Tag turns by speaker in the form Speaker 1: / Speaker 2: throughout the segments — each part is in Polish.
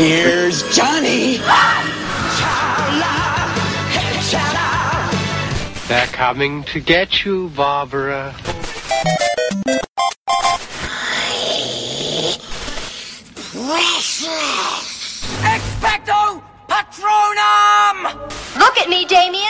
Speaker 1: Here's Johnny.
Speaker 2: They're coming to get you, Barbara.
Speaker 3: Expecto Patronum!
Speaker 4: Look at me, Damien.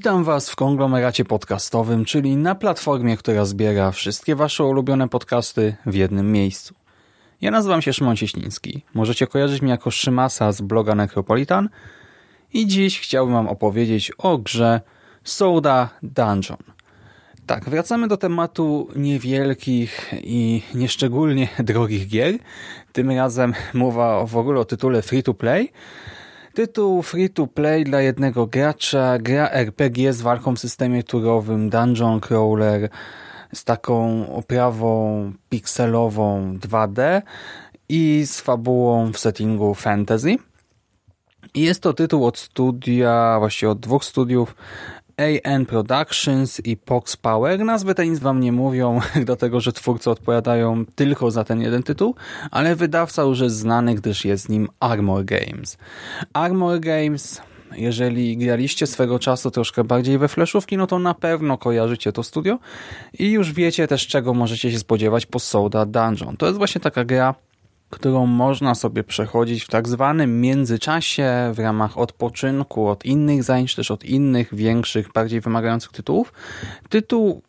Speaker 5: Witam Was w konglomeracie podcastowym, czyli na platformie, która zbiera wszystkie Wasze ulubione podcasty w jednym miejscu. Ja nazywam się Szymon Cieśliński. Możecie kojarzyć mnie jako Szymasa z bloga Necropolitan i dziś chciałbym Wam opowiedzieć o grze Soda Dungeon. Tak, wracamy do tematu niewielkich i nieszczególnie drogich gier. Tym razem mowa w ogóle o tytule Free to Play – Tytuł free to play dla jednego gracza, gra RPG z walką w systemie turowym, dungeon crawler z taką oprawą pikselową 2D i z fabułą w settingu fantasy. Jest to tytuł od studia, właściwie od dwóch studiów AN Productions i Pox Power. Nazwy te nic wam nie mówią, dlatego że twórcy odpowiadają tylko za ten jeden tytuł, ale wydawca już jest znany, gdyż jest nim Armor Games. Armor Games jeżeli graliście swego czasu troszkę bardziej we fleszówki, no to na pewno kojarzycie to studio i już wiecie też czego możecie się spodziewać po Soda Dungeon. To jest właśnie taka gra którą można sobie przechodzić w tak zwanym międzyczasie w ramach odpoczynku od innych zajęć, też od innych, większych, bardziej wymagających tytułów. Tytuł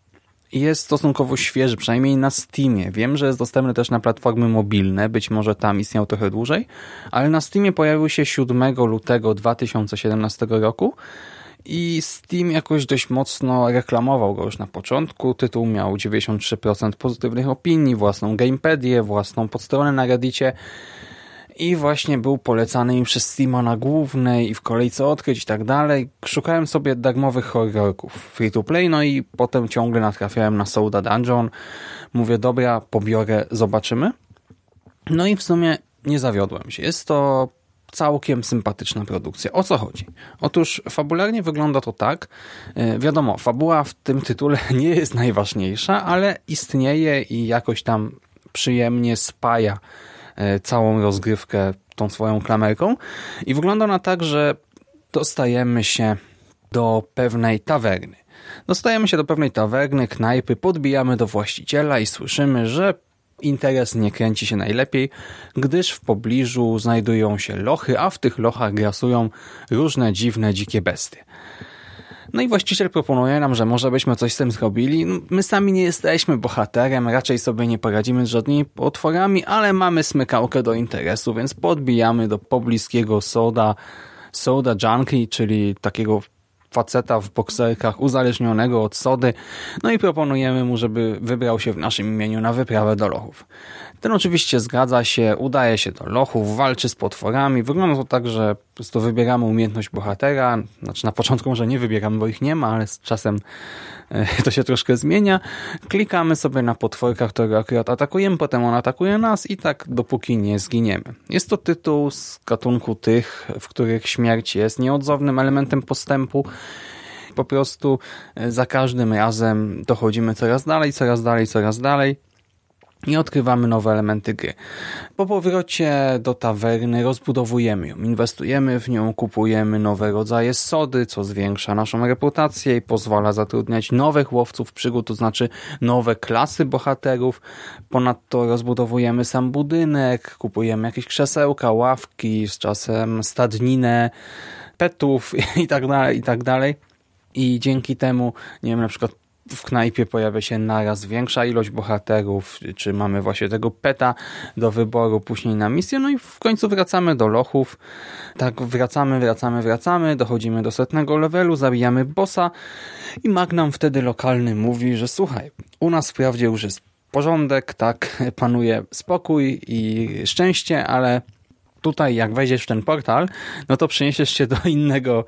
Speaker 5: jest stosunkowo świeży, przynajmniej na Steamie. Wiem, że jest dostępny też na platformy mobilne, być może tam istniał trochę dłużej, ale na Steamie pojawił się 7 lutego 2017 roku i Steam jakoś dość mocno reklamował go już na początku. Tytuł miał 93% pozytywnych opinii, własną gamepadię, własną podstronę na Reddicie i właśnie był polecany mi przez Steama na głównej i w kolejce odkryć i tak dalej. Szukałem sobie darmowych horrorków free to play, no i potem ciągle natrafiałem na Soda Dungeon. Mówię, dobra, pobiorę, zobaczymy. No i w sumie nie zawiodłem się. Jest to całkiem sympatyczna produkcja. O co chodzi? Otóż fabularnie wygląda to tak, e, wiadomo, fabuła w tym tytule nie jest najważniejsza, ale istnieje i jakoś tam przyjemnie spaja e, całą rozgrywkę tą swoją klamerką i wygląda ona tak, że dostajemy się do pewnej tawerny. Dostajemy się do pewnej tawerny, knajpy, podbijamy do właściciela i słyszymy, że interes nie kręci się najlepiej, gdyż w pobliżu znajdują się lochy, a w tych lochach grasują różne dziwne, dzikie bestie. No i właściciel proponuje nam, że może byśmy coś z tym zrobili. My sami nie jesteśmy bohaterem, raczej sobie nie poradzimy z żadnymi potworami, ale mamy smykałkę do interesu, więc podbijamy do pobliskiego soda, soda junkie, czyli takiego faceta w bokserkach uzależnionego od sody, no i proponujemy mu, żeby wybrał się w naszym imieniu na wyprawę do lochów. Ten oczywiście zgadza się, udaje się do lochów, walczy z potworami. Wygląda to tak, że prostu wybieramy umiejętność bohatera. Znaczy na początku może nie wybieramy, bo ich nie ma, ale z czasem e, to się troszkę zmienia. Klikamy sobie na potworka, które akurat atakujemy, potem on atakuje nas i tak dopóki nie zginiemy. Jest to tytuł z gatunku tych, w których śmierć jest nieodzownym elementem postępu po prostu e, za każdym razem dochodzimy coraz dalej, coraz dalej, coraz dalej i odkrywamy nowe elementy gry. Po powrocie do tawerny rozbudowujemy ją, inwestujemy w nią, kupujemy nowe rodzaje sody, co zwiększa naszą reputację i pozwala zatrudniać nowych łowców przygód, to znaczy nowe klasy bohaterów. Ponadto rozbudowujemy sam budynek, kupujemy jakieś krzesełka, ławki, z czasem stadninę petów i tak dalej, i tak dalej. I dzięki temu, nie wiem, na przykład w knajpie pojawia się naraz większa ilość bohaterów, czy mamy właśnie tego peta do wyboru później na misję, no i w końcu wracamy do lochów. Tak, wracamy, wracamy, wracamy, dochodzimy do setnego levelu, zabijamy bossa i Magnum wtedy lokalny mówi, że słuchaj, u nas wprawdzie już jest porządek, tak, panuje spokój i szczęście, ale tutaj jak wejdziesz w ten portal, no to przeniesiesz się do innego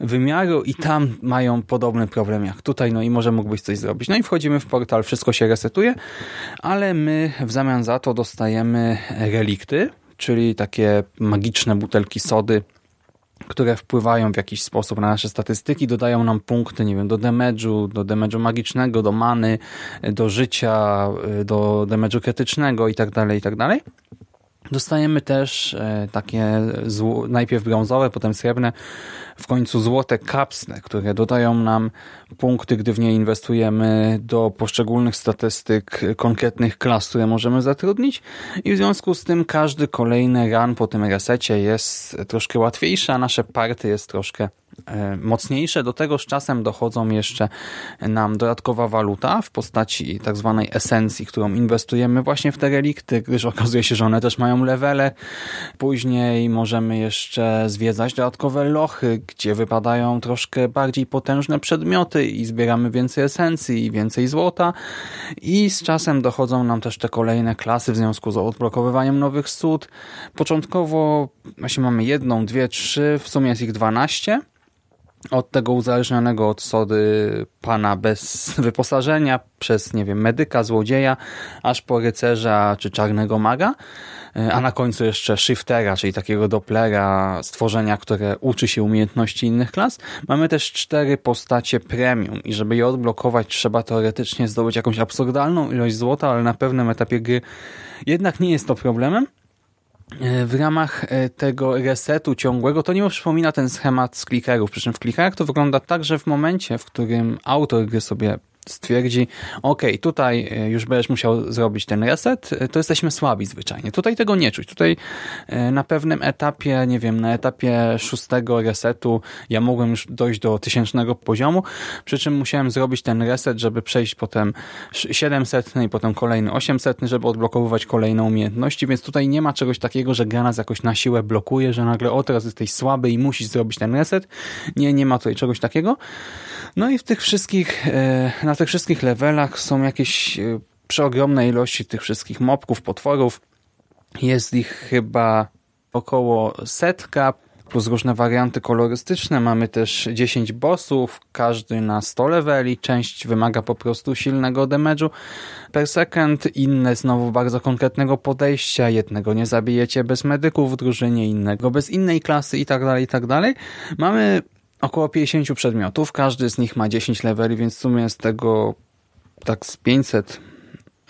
Speaker 5: wymiaru i tam mają podobny problem jak tutaj, no i może mógłbyś coś zrobić. No i wchodzimy w portal, wszystko się resetuje, ale my w zamian za to dostajemy relikty, czyli takie magiczne butelki sody, które wpływają w jakiś sposób na nasze statystyki, dodają nam punkty, nie wiem, do damage'u, do damage'u magicznego, do many, do życia, do damage'u krytycznego i tak dalej, i tak dalej. Dostajemy też e, takie najpierw brązowe, potem srebrne, w końcu złote kapsle, które dodają nam punkty, gdy w nie inwestujemy do poszczególnych statystyk konkretnych klas, które możemy zatrudnić i w związku z tym każdy kolejny run po tym resecie jest troszkę łatwiejszy, a nasze party jest troszkę E, mocniejsze. Do tego z czasem dochodzą jeszcze nam dodatkowa waluta w postaci tak zwanej esencji, którą inwestujemy właśnie w te relikty, gdyż okazuje się, że one też mają levele. Później możemy jeszcze zwiedzać dodatkowe lochy, gdzie wypadają troszkę bardziej potężne przedmioty i zbieramy więcej esencji i więcej złota. I z czasem dochodzą nam też te kolejne klasy w związku z odblokowywaniem nowych sód. Początkowo właśnie mamy jedną, dwie, trzy, w sumie jest ich 12 od tego uzależnionego od sody pana bez wyposażenia, przez, nie wiem, medyka, złodzieja, aż po rycerza czy czarnego maga, a na końcu jeszcze shiftera, czyli takiego doplera, stworzenia, które uczy się umiejętności innych klas. Mamy też cztery postacie premium i żeby je odblokować trzeba teoretycznie zdobyć jakąś absurdalną ilość złota, ale na pewnym etapie gry jednak nie jest to problemem. E, w ramach e, tego resetu ciągłego to nie przypomina ten schemat z klikerów. Przy czym w klikerach to wygląda tak, że w momencie, w którym autor gry sobie stwierdzi, ok, tutaj e, już będziesz musiał zrobić ten reset, e, to jesteśmy słabi zwyczajnie. Tutaj tego nie czuć. Tutaj e, na pewnym etapie, nie wiem, na etapie szóstego resetu ja mogłem już dojść do tysięcznego poziomu, przy czym musiałem zrobić ten reset, żeby przejść potem 700 i potem kolejny 800, żeby odblokowywać kolejne umiejętności, więc tutaj nie ma czegoś takiego, że gra nas jakoś na siłę blokuje, że nagle o teraz jesteś słaby i musisz zrobić ten reset. Nie, nie ma tutaj czegoś takiego. No i w tych wszystkich na tych wszystkich levelach są jakieś e, przeogromne ilości tych wszystkich mobków, potworów. Jest ich chyba około setka, plus różne warianty kolorystyczne. Mamy też 10 bossów, każdy na 100 leveli. Część wymaga po prostu silnego damage'u per second, inne znowu bardzo konkretnego podejścia. Jednego nie zabijecie bez medyków w drużynie, innego bez innej klasy i tak dalej, i tak dalej. Mamy około 50 przedmiotów, każdy z nich ma 10 leveli, więc w sumie z tego tak z 500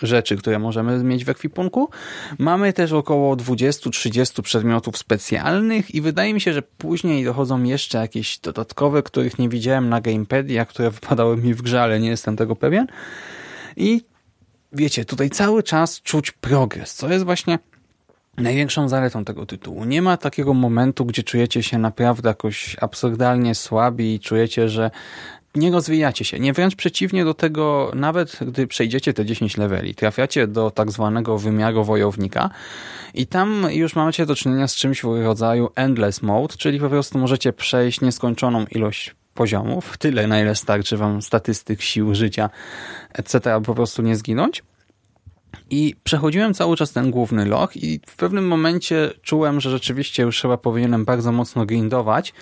Speaker 5: rzeczy, które możemy mieć w ekwipunku. Mamy też około 20-30 przedmiotów specjalnych i wydaje mi się, że później dochodzą jeszcze jakieś dodatkowe, których nie widziałem na gamepadzie, a które wypadały mi w grze, ale nie jestem tego pewien. I wiecie, tutaj cały czas czuć progres, co jest właśnie największą zaletą tego tytułu. Nie ma takiego momentu, gdzie czujecie się naprawdę jakoś absurdalnie słabi i czujecie, że nie rozwijacie się. Nie wręcz przeciwnie do tego, nawet gdy przejdziecie te 10 leveli, trafiacie do tak zwanego wymiaru wojownika i tam już macie do czynienia z czymś w rodzaju endless mode, czyli po prostu możecie przejść nieskończoną ilość poziomów, tyle na ile starczy wam statystyk, sił, życia, etc., po prostu nie zginąć. I przechodziłem cały czas ten główny loch i w pewnym momencie czułem, że rzeczywiście już chyba powinienem bardzo mocno grindować,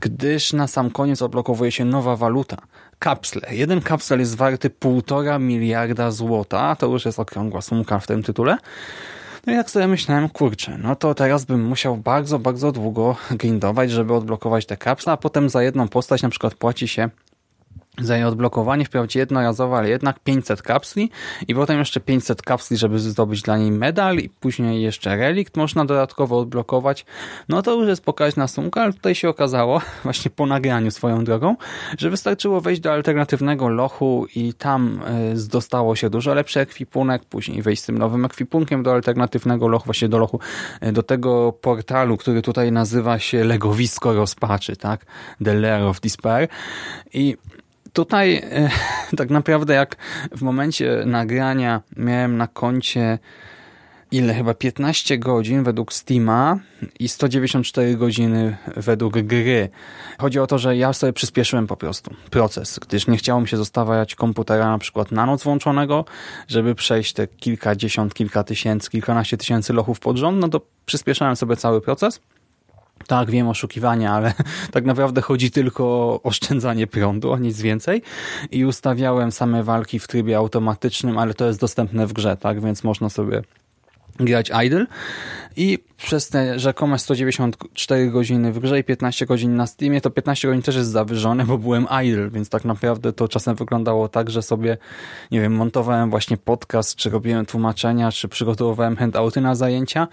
Speaker 5: gdyż na sam koniec odblokowuje się nowa waluta. Kapsle. Jeden kapsel jest warty półtora miliarda złota, to już jest okrągła sumka w tym tytule. No i jak sobie myślałem, kurczę, no to teraz bym musiał bardzo, bardzo długo grindować, żeby odblokować te kapsle, a potem za jedną postać na przykład płaci się za jej odblokowanie, wprawdzie jednorazowo, ale jednak 500 kapsli i potem jeszcze 500 kapsli, żeby zdobyć dla niej medal i później jeszcze relikt można dodatkowo odblokować. No to już jest pokaźna sumka, ale tutaj się okazało, właśnie po nagraniu swoją drogą, że wystarczyło wejść do alternatywnego lochu i tam y, dostało się dużo lepszy ekwipunek, później wejść z tym nowym ekwipunkiem do alternatywnego lochu, właśnie do lochu, y, do tego portalu, który tutaj nazywa się Legowisko Rozpaczy, tak? The Lair of Despair i tutaj e, tak naprawdę jak w momencie nagrania miałem na koncie ile chyba 15 godzin według Steama i 194 godziny według gry. Chodzi o to, że ja sobie przyspieszyłem po prostu proces, gdyż nie chciało mi się zostawiać komputera na przykład na noc włączonego, żeby przejść te kilkadziesiąt, kilka tysięcy, kilkanaście tysięcy lochów pod rząd, no to przyspieszałem sobie cały proces tak, wiem, oszukiwania, ale tak naprawdę chodzi tylko o oszczędzanie prądu, o nic więcej. I ustawiałem same walki w trybie automatycznym, ale to jest dostępne w grze, tak, więc można sobie grać idle i przez te rzekome 194 godziny w grze i 15 godzin na Steamie, to 15 godzin też jest zawyżone, bo byłem idle, więc tak naprawdę to czasem wyglądało tak, że sobie, nie wiem, montowałem właśnie podcast, czy robiłem tłumaczenia, czy przygotowywałem handouty na zajęcia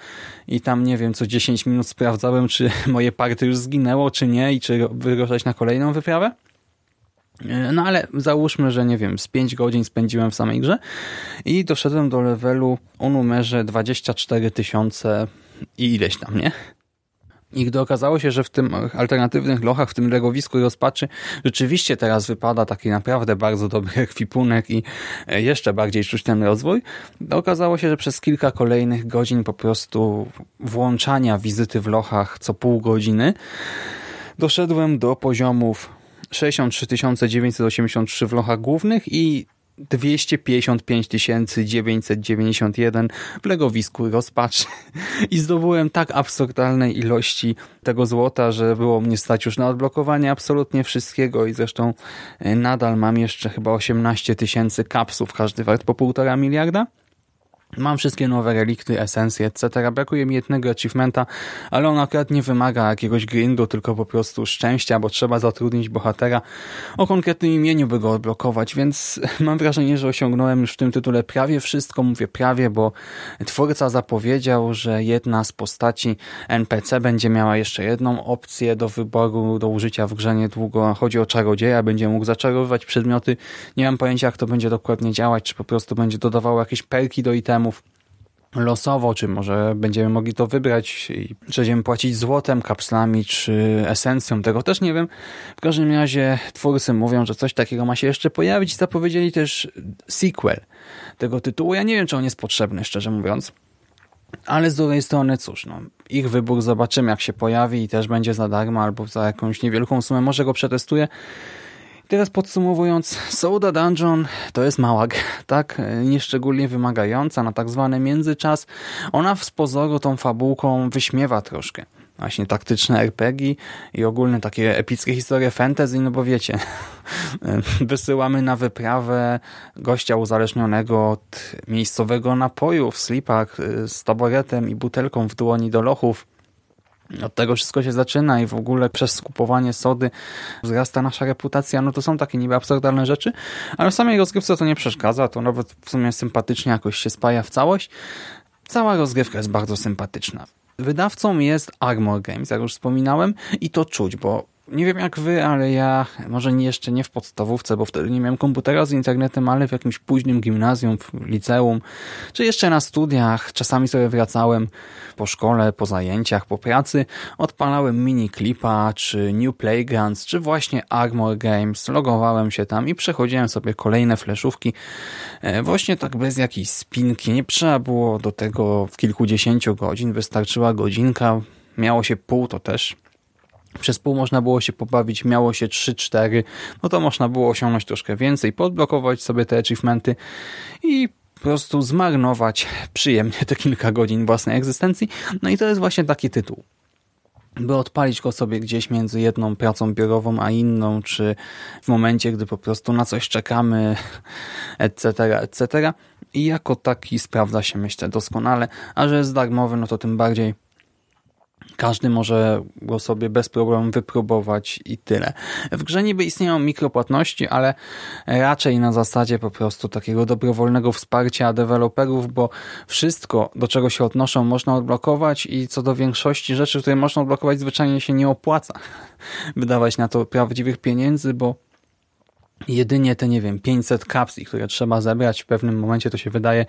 Speaker 5: i tam, nie wiem, co 10 minut sprawdzałem, czy moje party już zginęło, czy nie i czy wyruszać na kolejną wyprawę. No ale załóżmy, że nie wiem, z 5 godzin spędziłem w samej grze i doszedłem do levelu o numerze 24 tysiące i ileś tam, nie? I gdy okazało się, że w tym alternatywnych lochach, w tym legowisku rozpaczy, rzeczywiście teraz wypada taki naprawdę bardzo dobry ekwipunek i jeszcze bardziej czuć ten rozwój, okazało się, że przez kilka kolejnych godzin po prostu włączania wizyty w lochach co pół godziny doszedłem do poziomów 63 983 w lochach głównych i 255 991 w legowisku rozpaczy. I zdobyłem tak absurdalnej ilości tego złota, że było mnie stać już na odblokowanie absolutnie wszystkiego i zresztą e, nadal mam jeszcze chyba 18 tysięcy kapsów, każdy wart po półtora miliarda. Mam wszystkie nowe relikty, esencje, etc. Brakuje mi jednego achievementa, ale on akurat nie wymaga jakiegoś grindu, tylko po prostu szczęścia, bo trzeba zatrudnić bohatera o konkretnym imieniu, by go odblokować, więc mam wrażenie, że osiągnąłem już w tym tytule prawie wszystko. Mówię prawie, bo twórca zapowiedział, że jedna z postaci NPC będzie miała jeszcze jedną opcję do wyboru, do użycia w grze niedługo. Chodzi o czarodzieja, będzie mógł zaczarowywać przedmioty. Nie mam pojęcia, jak to będzie dokładnie działać, czy po prostu będzie dodawało jakieś perki do itemu, losowo, czy może będziemy mogli to wybrać czy będziemy płacić złotem, kapslami, czy esencją, tego też nie wiem. W każdym razie twórcy mówią, że coś takiego ma się jeszcze pojawić i zapowiedzieli też sequel tego tytułu. Ja nie wiem, czy on jest potrzebny, szczerze mówiąc. Ale z drugiej strony, cóż, no, ich wybór zobaczymy, jak się pojawi i też będzie za darmo albo za jakąś niewielką sumę. Może go przetestuję. Teraz podsumowując, Soda Dungeon to jest mała tak? Nieszczególnie wymagająca na tak zwany międzyczas. Ona z pozoru tą fabułką wyśmiewa troszkę właśnie taktyczne RPG i ogólne takie epickie historie fantasy, no bo wiecie, wysyłamy na wyprawę gościa uzależnionego od miejscowego napoju w slipach z taboretem i butelką w dłoni do lochów od tego wszystko się zaczyna i w ogóle przez skupowanie sody wzrasta nasza reputacja, no to są takie niby absurdalne rzeczy, ale w samej rozgrywce to nie przeszkadza, to nawet w sumie sympatycznie jakoś się spaja w całość. Cała rozgrywka jest bardzo sympatyczna. Wydawcą jest Armor Games, jak już wspominałem i to czuć, bo nie wiem jak wy, ale ja może nie, jeszcze nie w podstawówce, bo wtedy nie miałem komputera z internetem, ale w jakimś późnym gimnazjum, liceum, czy jeszcze na studiach. Czasami sobie wracałem po szkole, po zajęciach, po pracy, odpalałem mini clipa, czy New Playgrounds, czy właśnie Armor Games, logowałem się tam i przechodziłem sobie kolejne fleszówki. E, właśnie tak bez jakiejś spinki. Nie trzeba było do tego kilkudziesięciu godzin, wystarczyła godzinka, miało się pół, to też przez pół można było się pobawić, miało się 3-4, no to można było osiągnąć troszkę więcej, podblokować sobie te achievementy i po prostu zmarnować przyjemnie te kilka godzin własnej egzystencji. No i to jest właśnie taki tytuł. By odpalić go sobie gdzieś między jedną pracą biurową a inną, czy w momencie, gdy po prostu na coś czekamy, etc., etc. I jako taki sprawdza się, myślę, doskonale, a że jest darmowy, no to tym bardziej Każdy może go sobie bez problemu wypróbować i tyle. W grze niby istnieją mikropłatności, ale raczej na zasadzie po prostu takiego dobrowolnego wsparcia deweloperów, bo wszystko, do czego się odnoszą, można odblokować i co do większości rzeczy, które można odblokować, zwyczajnie się nie opłaca wydawać na to prawdziwych pieniędzy, bo jedynie te, nie wiem, 500 kapsli, które trzeba zebrać w pewnym momencie, to się wydaje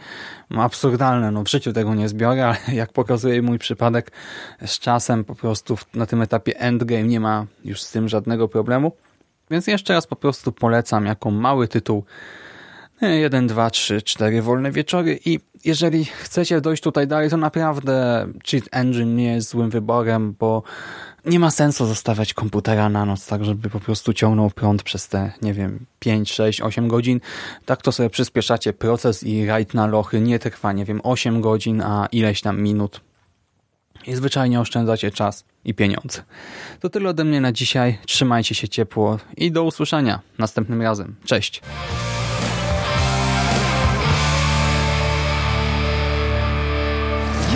Speaker 5: absurdalne. No w życiu tego nie zbiorę, ale jak pokazuje mój przypadek, z czasem po prostu na tym etapie endgame nie ma już z tym żadnego problemu. Więc jeszcze raz po prostu polecam jako mały tytuł 1, 2, 3, 4 wolne wieczory i jeżeli chcecie dojść tutaj dalej, to naprawdę Cheat Engine nie jest złym wyborem, bo nie ma sensu zostawiać komputera na noc, tak żeby po prostu ciągnął prąd przez te, nie wiem, 5, 6, 8 godzin. Tak to sobie przyspieszacie proces i rajd na lochy nie trwa, nie wiem, 8 godzin, a ileś tam minut. I zwyczajnie oszczędzacie czas i pieniądze. To tyle ode mnie na dzisiaj. Trzymajcie się ciepło i do usłyszenia następnym razem. Cześć!